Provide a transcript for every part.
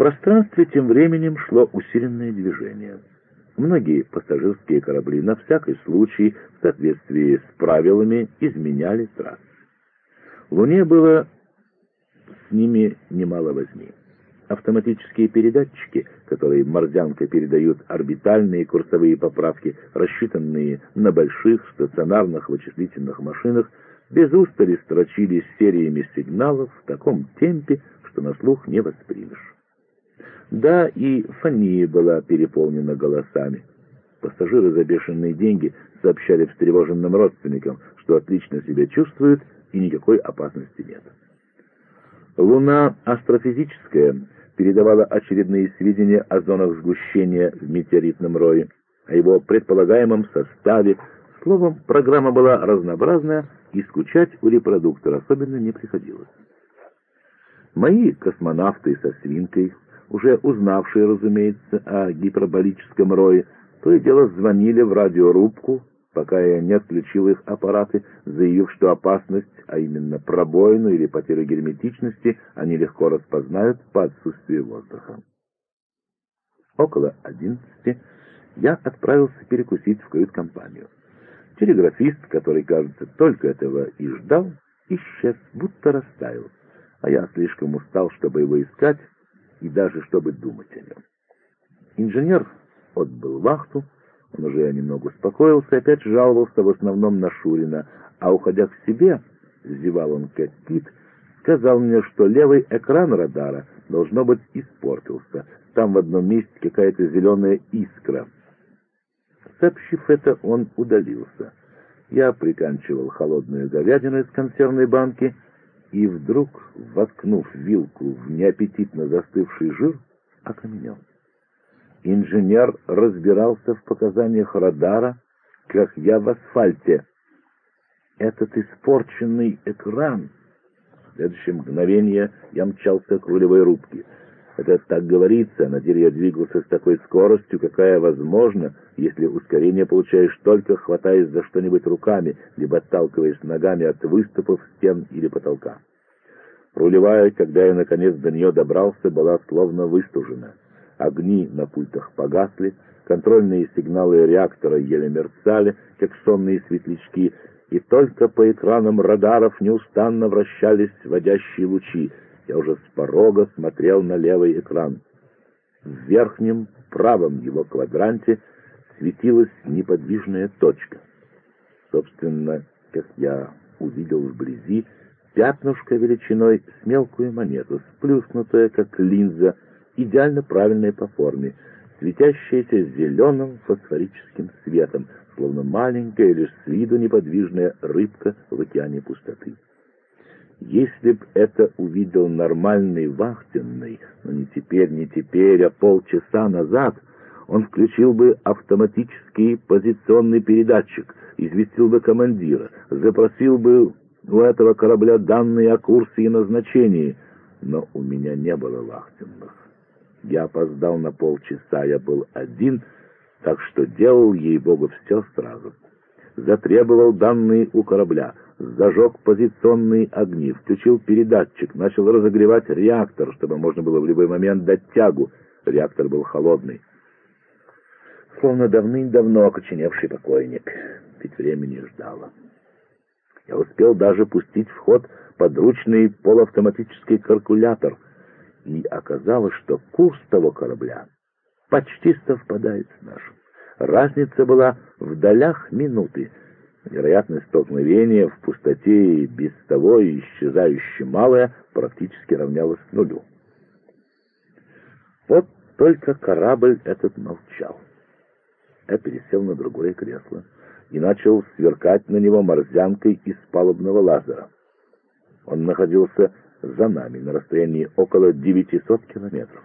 пространстве тем временем шло усиленное движение. Многие пассажирские корабли на всякий случай в соответствии с правилами изменяли трассы. Луне было с ними немало возни. Автоматические передатчики, которые морзянкой передают орбитальные курсовые поправки, рассчитанные на больших стационарных вычислительных машинах, без устали строчили сериями сигналов в таком темпе, что на слух не воспримешь. Да, и фония была переполнена голосами. Пассажиры за бешеные деньги сообщали встревоженным родственникам, что отлично себя чувствуют и никакой опасности нет. Луна астрофизическая передавала очередные сведения о зонах сгущения в метеоритном рое, о его предполагаемом составе. Словом, программа была разнообразная, и скучать у репродуктора особенно не приходилось. Мои космонавты со свинкой, уже узнавшие, разумеется, о гиперболическом рое, то и дело звонили в радиорубку, пока я не отключил их аппараты, заявив, что опасность, а именно пробоину или потерю герметичности, они легко распознают по отсутствию воздуха. Около одиннадцати я отправился перекусить в кают-компанию. Телеграфист, который, кажется, только этого и ждал, исчез, будто растаял, а я слишком устал, чтобы его искать и даже чтобы думать о нем. Инженер отбыл вахту, он уже немного успокоился, опять жаловался в основном на Шурина, а уходя к себе, зевал он как кит, сказал мне, что левый экран радара, должно быть, испортился. Там в одном месте какая-то зеленая искра. Сообщив это, он удалился. Я приканчивал холодную говядину из консервной банки и вдруг, воткнув вилку в неаппетитно застывший жир, окаменел. Инженер разбирался в показаниях радара, как я в асфальте. Этот испорченный экран... В следующее мгновение я мчался к рулевой рубке. Это так говорится, на деле я двигался с такой скоростью, какая возможна, если ускорение получаешь только хватаясь за что-нибудь руками, либо отталкиваясь ногами от выступов, стен или потолка. Рулевая, когда я наконец до нее добрался, была словно выстужена. Огни на пультах погасли, контрольные сигналы реактора еле мерцали, как сонные светлячки, и только по экранам радаров неустанно вращались водящие лучи. Я уже с порога смотрел на левый экран. В верхнем правом его квадранте светилась неподвижная точка. Собственно, как я увидел вблизи, пятнышко величиной с мелкую монету, сплюснутая, как линза, идеально правильная по форме, светящаяся зеленым фосфорическим светом, словно маленькая, лишь с виду неподвижная рыбка в океане пустоты. Если б это увидел нормальный вахтенный, но не теперь, не теперь, а полчаса назад, он включил бы автоматический позиционный передатчик, известил бы командира, запросил бы у этого корабля данные о курсе и назначении, но у меня не было вахтенных. Я опоздал на полчаса, я был один, так что делал, ей-богу, все сразу. Затребовал данные у корабля, зажег позиционные огни, включил передатчик, начал разогревать реактор, чтобы можно было в любой момент дать тягу. Реактор был холодный. Словно давным-давно окоченевший покойник, ведь времени ждало. Я успел даже пустить в ход подручный полуавтоматический калькулятор — и оказалось, что курс того корабля почти совпадает с нашим. Разница была в долях минуты. Вероятность столкновения в пустоте и без того исчезающе малая практически равнялась нулю. Вот только корабль этот молчал. Я пересел на другое кресло и начал сверкать на него морзянкой из палубного лазера. Он находился за нами на расстоянии около 900 километров.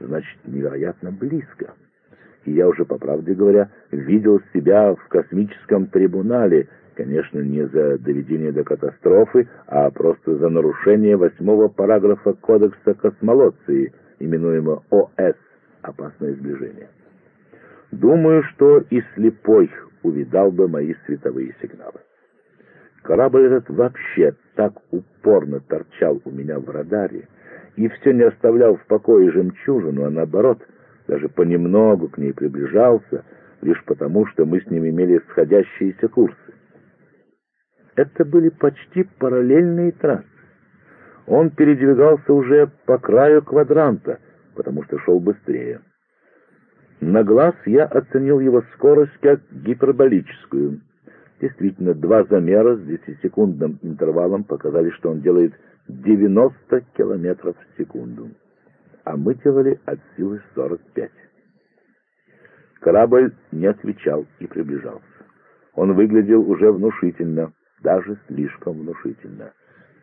Значит, невероятно близко. И я уже, по правде говоря, видел себя в космическом трибунале, конечно, не за доведение до катастрофы, а просто за нарушение восьмого параграфа Кодекса космолоции, именуемого ОС «Опасное сближение». Думаю, что и слепой увидал бы мои световые сигналы. Корабль этот вообще так упорно торчал у меня в радаре и все не оставлял в покое жемчужину, а наоборот, даже понемногу к ней приближался, лишь потому, что мы с ним имели сходящиеся курсы. Это были почти параллельные трассы. Он передвигался уже по краю квадранта, потому что шел быстрее. На глаз я оценил его скорость как гиперболическую. Действительно, два замера с десятисекундным интервалом показали, что он делает 90 километров в секунду, а мы делали от силы 45. Корабль не отвечал и приближался. Он выглядел уже внушительно, даже слишком внушительно.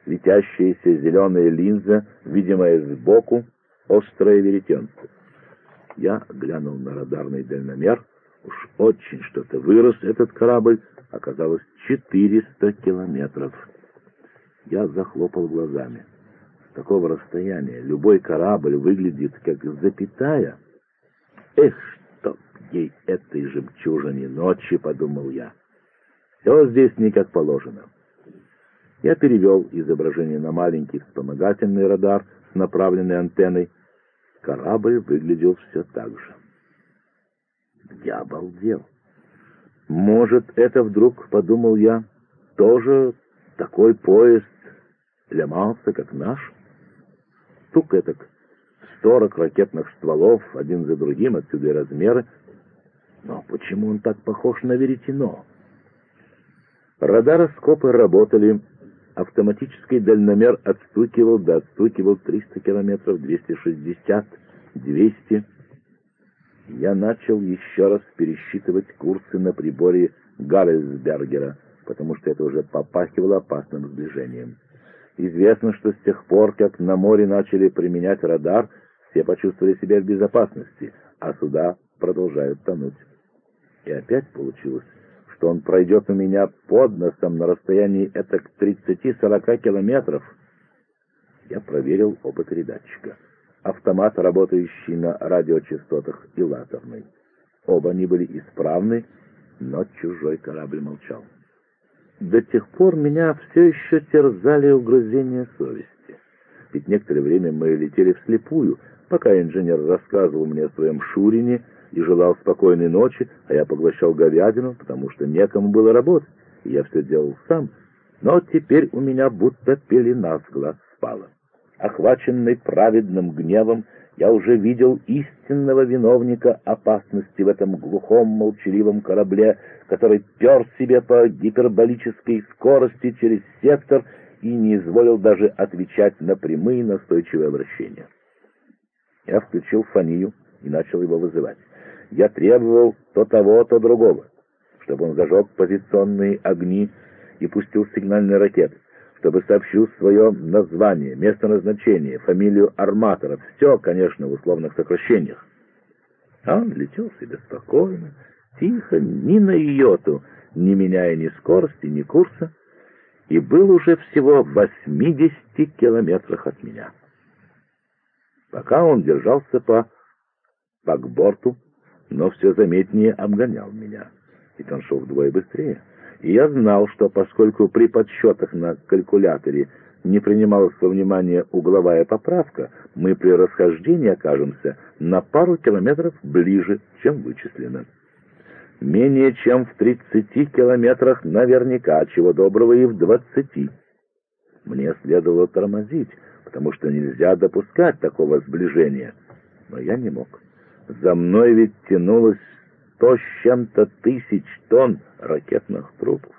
Светящаяся зеленая линза, видимая сбоку, острое веретенце. Я глянул на радарный дальномер. Уж очень что-то вырос этот корабль. Оказалось 400 километров. Я захлопал глазами. Такого расстояния любой корабль выглядит как запятая. Эх, чтоб ей этой жемчужине ночи, подумал я. Все здесь не как положено. Я перевел изображение на маленький вспомогательный радар с направленной антенной. Корабль выглядел все так же. Я обалдел. Может, это вдруг, подумал я, тоже такой поезд Леманса, как наш? Стук этак, сорок ракетных стволов, один за другим, отсюда и размеры. Но почему он так похож на веретено? Радароскопы работали, автоматический дальномер отстукивал, да отстукивал 300 километров, 260, 200. Я начал еще раз пересчитывать курсы на приборе Гаррельсбергера, потому что это уже попахивало опасным сближением. Известно, что с тех пор, как на море начали применять радар, все почувствовали себя в безопасности, а суда продолжают тонуть. И опять получилось что он пройдет у меня под носом на расстоянии этак 30-40 километров. Я проверил оба передатчика. Автомат, работающий на радиочастотах, и лазерный. Оба они были исправны, но чужой корабль молчал. До тех пор меня все еще терзали угрызения совести. Ведь некоторое время мы летели вслепую, пока инженер рассказывал мне о своем Шурине, и желал спокойной ночи, а я поглощал говядину, потому что некому было работать, и я все делал сам. Но теперь у меня будто пелена с глаз спала. Охваченный праведным гневом, я уже видел истинного виновника опасности в этом глухом молчаливом корабле, который пер себе по гиперболической скорости через сектор и не изволил даже отвечать на прямые настойчивые обращения. Я включил фонию и начал его вызывать. Я требовал то того, то другого, чтобы он зажег позиционные огни и пустил сигнальные ракеты, чтобы сообщил свое название, место назначения, фамилию арматора, все, конечно, в условных сокращениях. А он летел себе спокойно, тихо, ни на йоту, не меняя ни скорости, ни курса, и был уже всего в 80 километрах от меня. Пока он держался по бакборту, но все заметнее обгонял меня. Ведь он шел вдвое быстрее. Я знал, что поскольку при подсчетах на калькуляторе не принималась во внимание угловая поправка, мы при расхождении окажемся на пару километров ближе, чем вычислено. Менее чем в 30 километрах наверняка, чего доброго и в 20. Мне следовало тормозить, потому что нельзя допускать такого сближения. Но я не мог. За мной ведь тянулось сто с чем-то тысяч тонн ракетных трупов.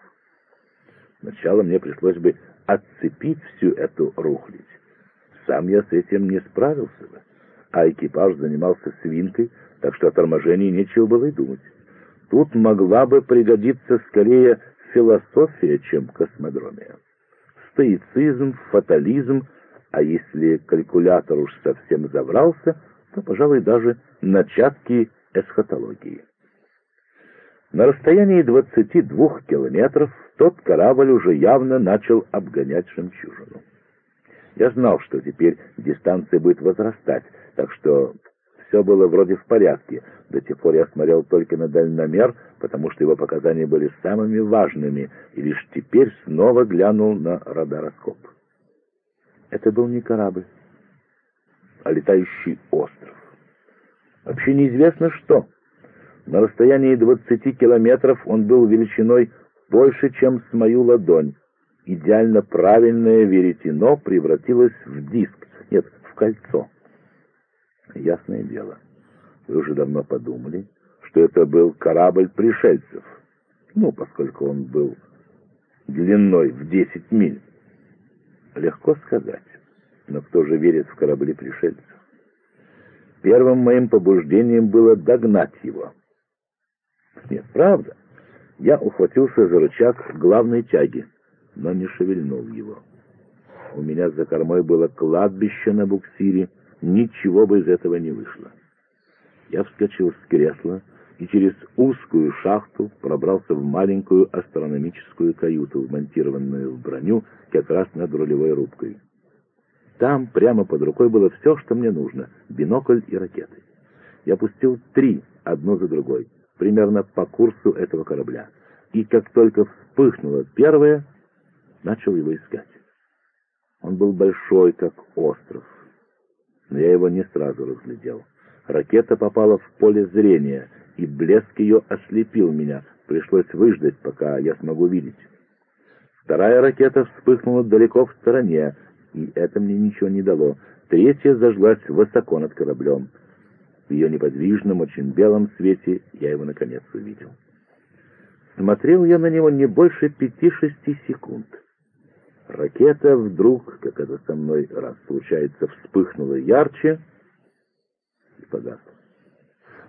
Сначала мне пришлось бы отцепить всю эту рухлядь. Сам я с этим не справился бы, а экипаж занимался свинкой, так что о торможении нечего было и думать. Тут могла бы пригодиться скорее философия, чем космодромия. Стоицизм, фатализм, а если калькулятор уж совсем заврался — то, пожалуй, даже начатки эсхатологии. На расстоянии 22 километров тот корабль уже явно начал обгонять жемчужину. Я знал, что теперь дистанция будет возрастать, так что все было вроде в порядке. До тех пор я смотрел только на дальномер, потому что его показания были самыми важными, и лишь теперь снова глянул на радароскоп. Это был не корабль. а летающий остров. Вообще неизвестно что. На расстоянии 20 километров он был величиной больше, чем с мою ладонь. Идеально правильное веретено превратилось в диск, нет, в кольцо. Ясное дело, вы уже давно подумали, что это был корабль пришельцев. Ну, поскольку он был длиной в 10 миль. Легко сказать, но кто же верит в корабли пришельцев? Первым моим побуждением было догнать его. Нет, правда. Я ухватился за рычаг главной тяги, но не шевельнул его. У меня за кормой было кладбище на буксире, ничего бы из этого не вышло. Я вскочил с кресла и через узкую шахту пробрался в маленькую астрономическую каюту, вмонтированную в броню как раз над рулевой рубкой. Там прямо под рукой было все, что мне нужно — бинокль и ракеты. Я пустил три, одну за другой, примерно по курсу этого корабля. И как только вспыхнуло первое, начал его искать. Он был большой, как остров, но я его не сразу разглядел. Ракета попала в поле зрения, и блеск ее ослепил меня. Пришлось выждать, пока я смогу видеть. Вторая ракета вспыхнула далеко в стороне, и это мне ничего не дало. Третья зажглась высоко над кораблем. В ее неподвижном, очень белом свете я его наконец увидел. Смотрел я на него не больше пяти-шести секунд. Ракета вдруг, как это со мной раз случается, вспыхнула ярче и погасла.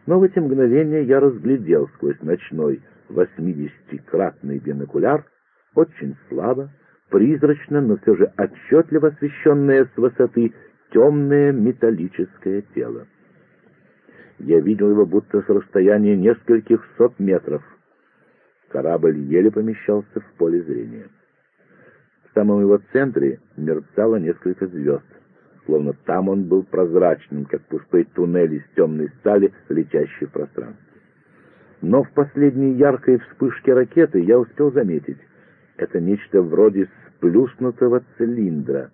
Но в эти мгновения я разглядел сквозь ночной восьмидесятикратный бинокуляр очень слабо, призрачно, но все же отчетливо освещенное с высоты темное металлическое тело. Я видел его будто с расстояния нескольких сот метров. Корабль еле помещался в поле зрения. В самом его центре мерцало несколько звезд, словно там он был прозрачным, как пустой туннель из темной стали, летящий в пространстве. Но в последней яркой вспышке ракеты я успел заметить, это нечто вроде сплюснутого цилиндра,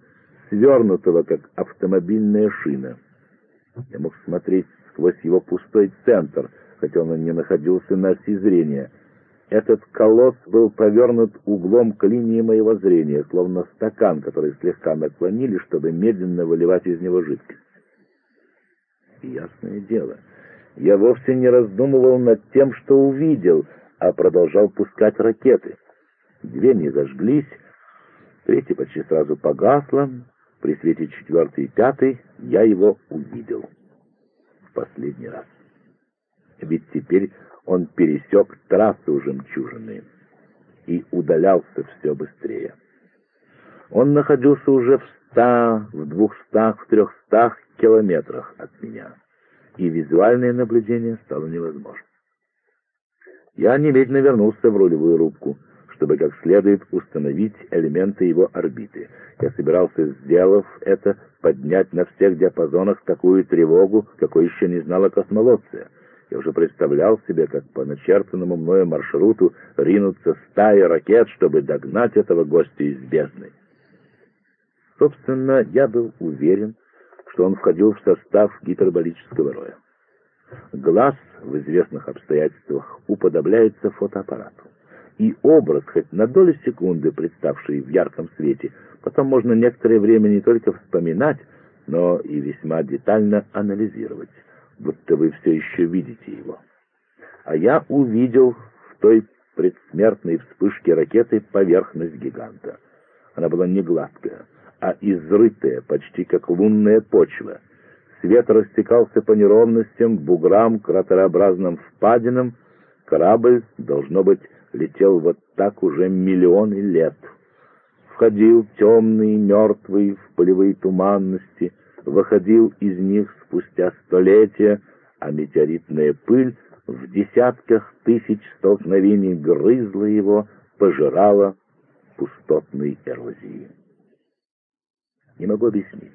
свернутого, как автомобильная шина. Я мог смотреть сквозь его пустой центр, хотя он и не находился на оси зрения. Этот колосс был повернут углом к линии моего зрения, словно стакан, который слегка наклонили, чтобы медленно выливать из него жидкость. ясное дело, я вовсе не раздумывал над тем, что увидел, а продолжал пускать ракеты. Две не зажглись, третья почти сразу погасла, при свете четвертой и пятой я его увидел последний раз. Ведь теперь он пересек трассу жемчужины и удалялся все быстрее. Он находился уже в ста, в двухстах, в трехстах километрах от меня, и визуальное наблюдение стало невозможно. Я немедленно вернулся в рулевую рубку — чтобы как следует установить элементы его орбиты. Я собирался, сделав это, поднять на всех диапазонах такую тревогу, какой еще не знала космолодция. Я уже представлял себе, как по начертанному мною маршруту ринутся стаи ракет, чтобы догнать этого гостя из бездны. Собственно, я был уверен, что он входил в состав гиперболического роя. Глаз в известных обстоятельствах уподобляется фотоаппарату и образ, хоть на долю секунды представший в ярком свете, потом можно некоторое время не только вспоминать, но и весьма детально анализировать, будто вы все еще видите его. А я увидел в той предсмертной вспышке ракеты поверхность гиганта. Она была не гладкая, а изрытая, почти как лунная почва. Свет растекался по неровностям, буграм, кратерообразным впадинам. Корабль, должно быть, летел вот так уже миллионы лет. Входил темный, мертвый, в полевые туманности, выходил из них спустя столетия, а метеоритная пыль в десятках тысяч столкновений грызла его, пожирала пустотной эрозии. Не могу объяснить,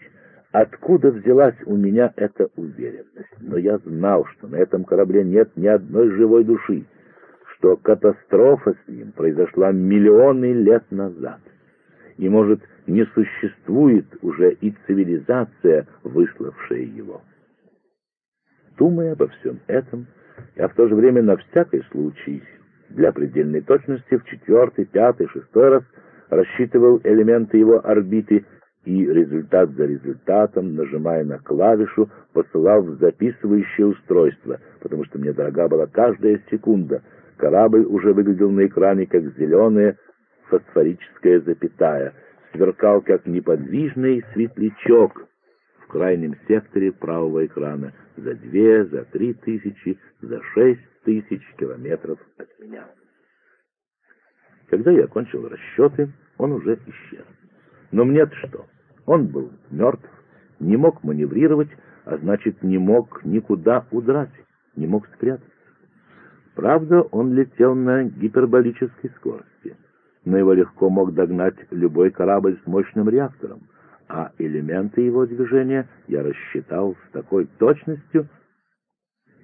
откуда взялась у меня эта уверенность, но я знал, что на этом корабле нет ни одной живой души, что катастрофа с ним произошла миллионы лет назад. и, может, не существует уже и цивилизация, выславшая его. Думая обо всем этом, я в то же время на всякий случай, для предельной точности, в четвертый, пятый, шестой раз рассчитывал элементы его орбиты и результат за результатом, нажимая на клавишу, посылал в записывающее устройство, потому что мне дорога была каждая секунда. Корабль уже выглядел на экране как зеленая фосфорическая запятая, сверкал как неподвижный светлячок в крайнем секторе правого экрана за две, за три тысячи, за шесть тысяч километров от меня. Когда я окончил расчеты, он уже исчез. Но мне-то что? Он был мертв, не мог маневрировать, а значит, не мог никуда удрать, не мог спрятаться. Правда, он летел на гиперболической скорости, но его легко мог догнать любой корабль с мощным реактором, а элементы его движения я рассчитал с такой точностью.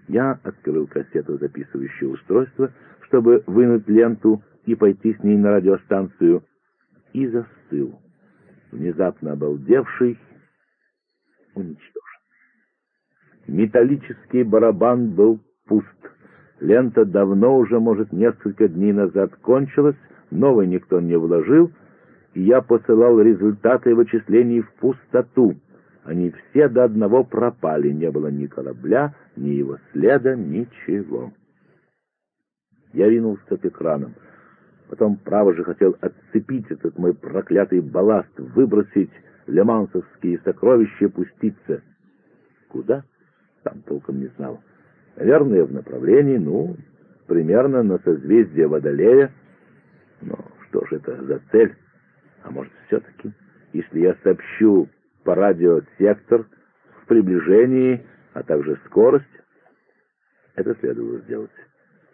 Я открыл кассету записывающего устройства, чтобы вынуть ленту и пойти с ней на радиостанцию, и застыл внезапно обалдевший, уничтожен. Металлический барабан был пуст. Лента давно уже, может, несколько дней назад кончилась, новой никто не вложил, и я посылал результаты вычислений в пустоту. Они все до одного пропали, не было ни корабля, ни его следа, ничего. Я ринулся к экранам. Потом, право же, хотел отцепить этот мой проклятый балласт, выбросить лемансовские сокровища и пуститься. Куда? Там толком не знал. Наверное, в направлении, ну, примерно на созвездие Водолея. Но что же это за цель? А может, все-таки, если я сообщу по радио сектор в приближении, а также скорость, это следовало сделать.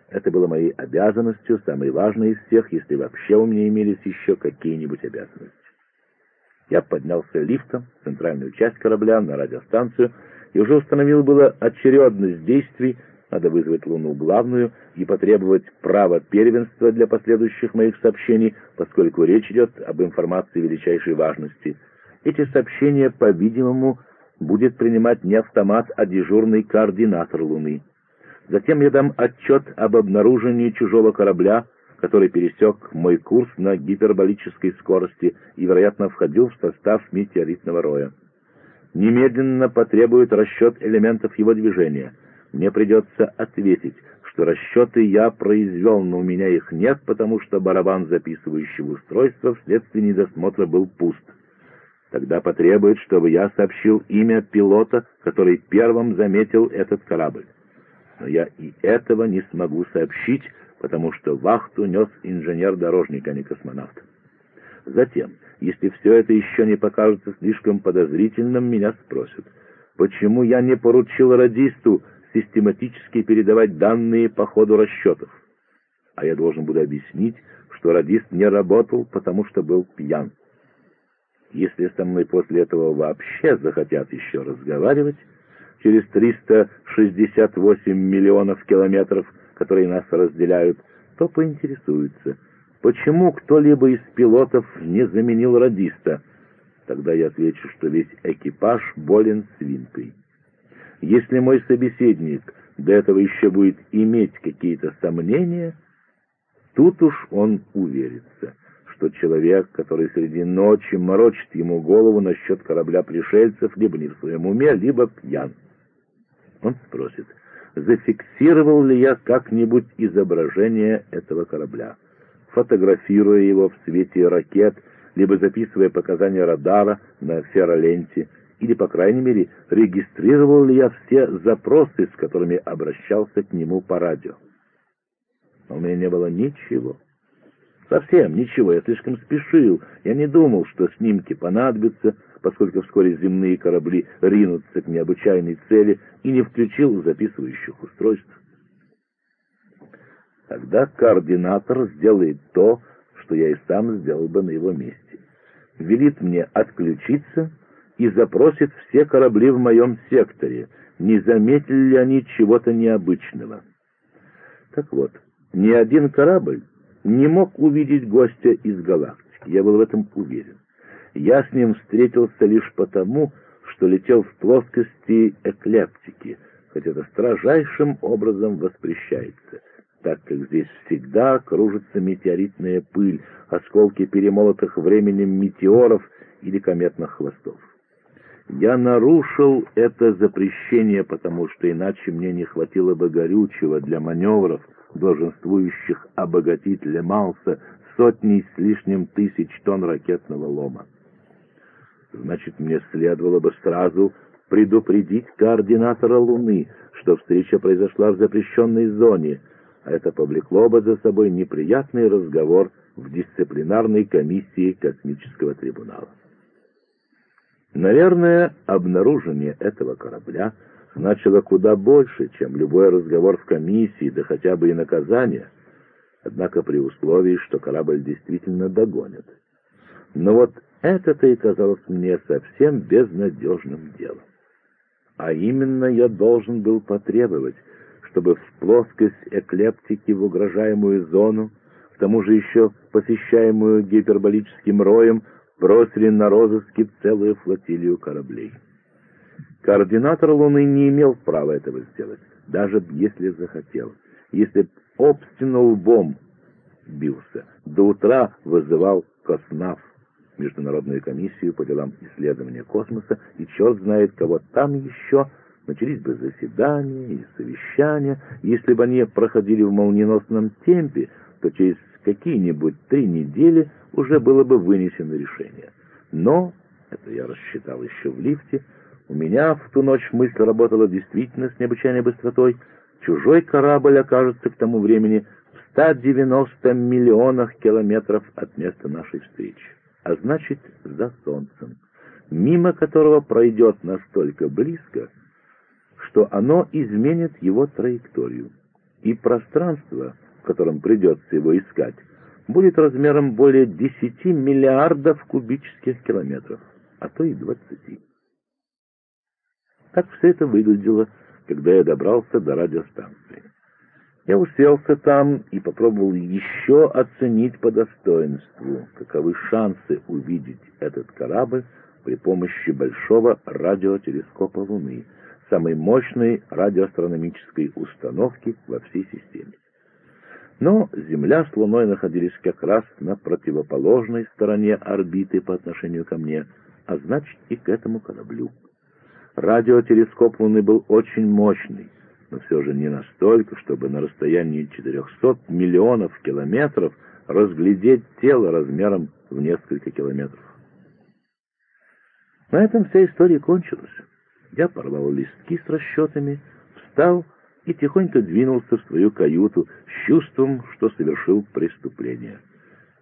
Это было моей обязанностью, самой важной из всех, если вообще у меня имелись еще какие-нибудь обязанности. Я поднялся лифтом в центральную часть корабля на радиостанцию и уже установил было очередность действий, надо вызвать Луну главную и потребовать права первенства для последующих моих сообщений, поскольку речь идет об информации величайшей важности. Эти сообщения, по-видимому, будет принимать не автомат, а дежурный координатор Луны. Затем я дам отчет об обнаружении чужого корабля, который пересек мой курс на гиперболической скорости и, вероятно, входил в состав метеоритного роя. Немедленно потребует расчет элементов его движения. Мне придется ответить, что расчеты я произвел, но у меня их нет, потому что барабан записывающего устройства вследствие недосмотра был пуст. Тогда потребует, чтобы я сообщил имя пилота, который первым заметил этот корабль но я и этого не смогу сообщить, потому что вахту нес инженер-дорожник, а не космонавт. Затем, если все это еще не покажется слишком подозрительным, меня спросят, почему я не поручил радисту систематически передавать данные по ходу расчетов. А я должен буду объяснить, что радист не работал, потому что был пьян. Если со мной после этого вообще захотят еще разговаривать, через 368 миллионов километров, которые нас разделяют, то поинтересуется, почему кто-либо из пилотов не заменил радиста. Тогда я отвечу, что весь экипаж болен свинкой. Если мой собеседник до этого еще будет иметь какие-то сомнения, тут уж он уверится, что человек, который среди ночи морочит ему голову насчет корабля пришельцев, либо не в своем уме, либо пьян. Он спросит, зафиксировал ли я как-нибудь изображение этого корабля, фотографируя его в свете ракет, либо записывая показания радара на ферроленте, или, по крайней мере, регистрировал ли я все запросы, с которыми обращался к нему по радио. Но у меня не было ничего. Совсем ничего, я слишком спешил. Я не думал, что снимки понадобятся, поскольку вскоре земные корабли ринутся к необычайной цели, и не включил записывающих устройств. Тогда координатор сделает то, что я и сам сделал бы на его месте. Велит мне отключиться и запросит все корабли в моем секторе, не заметили ли они чего-то необычного. Так вот, ни один корабль не мог увидеть гостя из галактики. я был в этом уверен. Я с ним встретился лишь потому, что летел в плоскости эклептики, хотя это строжайшим образом воспрещается, так как здесь всегда кружится метеоритная пыль, осколки перемолотых временем метеоров или кометных хвостов. Я нарушил это запрещение, потому что иначе мне не хватило бы горючего для маневров, долженствующих обогатить Лемалса сотней с лишним тысяч тонн ракетного лома. Значит, мне следовало бы сразу предупредить координатора Луны, что встреча произошла в запрещенной зоне, это повлекло бы за собой неприятный разговор в дисциплинарной комиссии космического трибунала. Наверное, обнаружение этого корабля значило куда больше, чем любой разговор в комиссии, да хотя бы и наказание, однако при условии, что корабль действительно догонят. Но вот это-то и казалось мне совсем безнадежным делом. А именно я должен был потребовать, чтобы в плоскость эклептики в угрожаемую зону, к тому же еще посещаемую гиперболическим роем, бросили на розыски целую флотилию кораблей. Координатор Луны не имел права этого сделать, даже если захотел. Если б об лбом бился, до утра вызывал Коснав, Международную комиссию по делам исследования космоса, и черт знает, кого там еще, начались бы заседания и совещания. Если бы они проходили в молниеносном темпе, то через какие-нибудь три недели уже было бы вынесено решение. Но, это я рассчитал еще в лифте, у меня в ту ночь мысль работала действительно с необычайной быстротой. Чужой корабль окажется к тому времени в 190 миллионах километров от места нашей встречи, а значит, за Солнцем, мимо которого пройдет настолько близко, что оно изменит его траекторию, и пространство, в котором придется его искать, будет размером более 10 миллиардов кубических километров, а то и 20. Так все это выглядело, когда я добрался до радиостанции. Я уселся там и попробовал еще оценить по достоинству, каковы шансы увидеть этот корабль при помощи большого радиотелескопа Луны, самой мощной радиоастрономической установки во всей системе. Но Земля с Луной находились как раз на противоположной стороне орбиты по отношению ко мне, а значит и к этому кораблю. Радиотелескоп Луны был очень мощный, но все же не настолько, чтобы на расстоянии 400 миллионов километров разглядеть тело размером в несколько километров. На этом вся история кончилась. Я порвал листки с расчетами, встал и тихонько двинулся в свою каюту с чувством, что совершил преступление.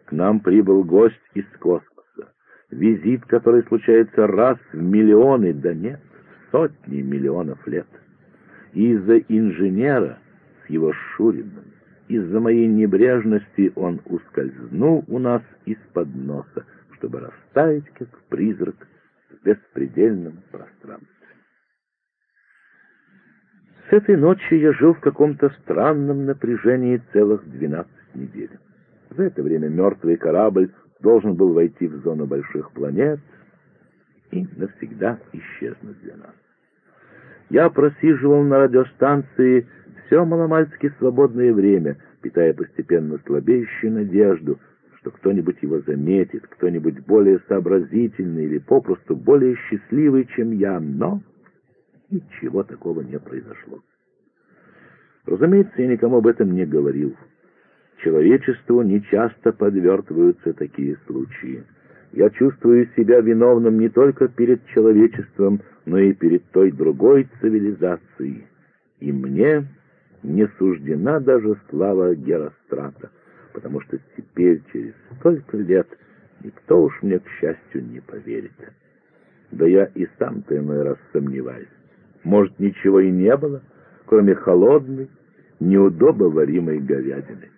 К нам прибыл гость из космоса. Визит, который случается раз в миллионы, да нет, сотни миллионов лет. Из-за инженера с его Шуриным, из-за моей небрежности он ускользнул у нас из-под носа, чтобы растаять, как призрак, в беспредельном пространстве. С этой ночи я жил в каком-то странном напряжении целых двенадцать недель. За это время мертвый корабль должен был войти в зону больших планет и навсегда исчезнуть для нас. Я просиживал на радиостанции все маломальски свободное время, питая постепенно слабеющую надежду, что кто-нибудь его заметит, кто-нибудь более сообразительный или попросту более счастливый, чем я, но Ничего такого не произошло. Разумеется, я никому об этом не говорил. Человечеству нечасто подвертываются такие случаи. Я чувствую себя виновным не только перед человечеством, но и перед той другой цивилизацией. И мне не суждена даже слава Герострата, потому что теперь, через столько лет, никто уж мне, к счастью, не поверит. Да я и сам-то иной раз сомневаюсь. Может, ничего и не было, кроме холодной, неудобоваримой говядины.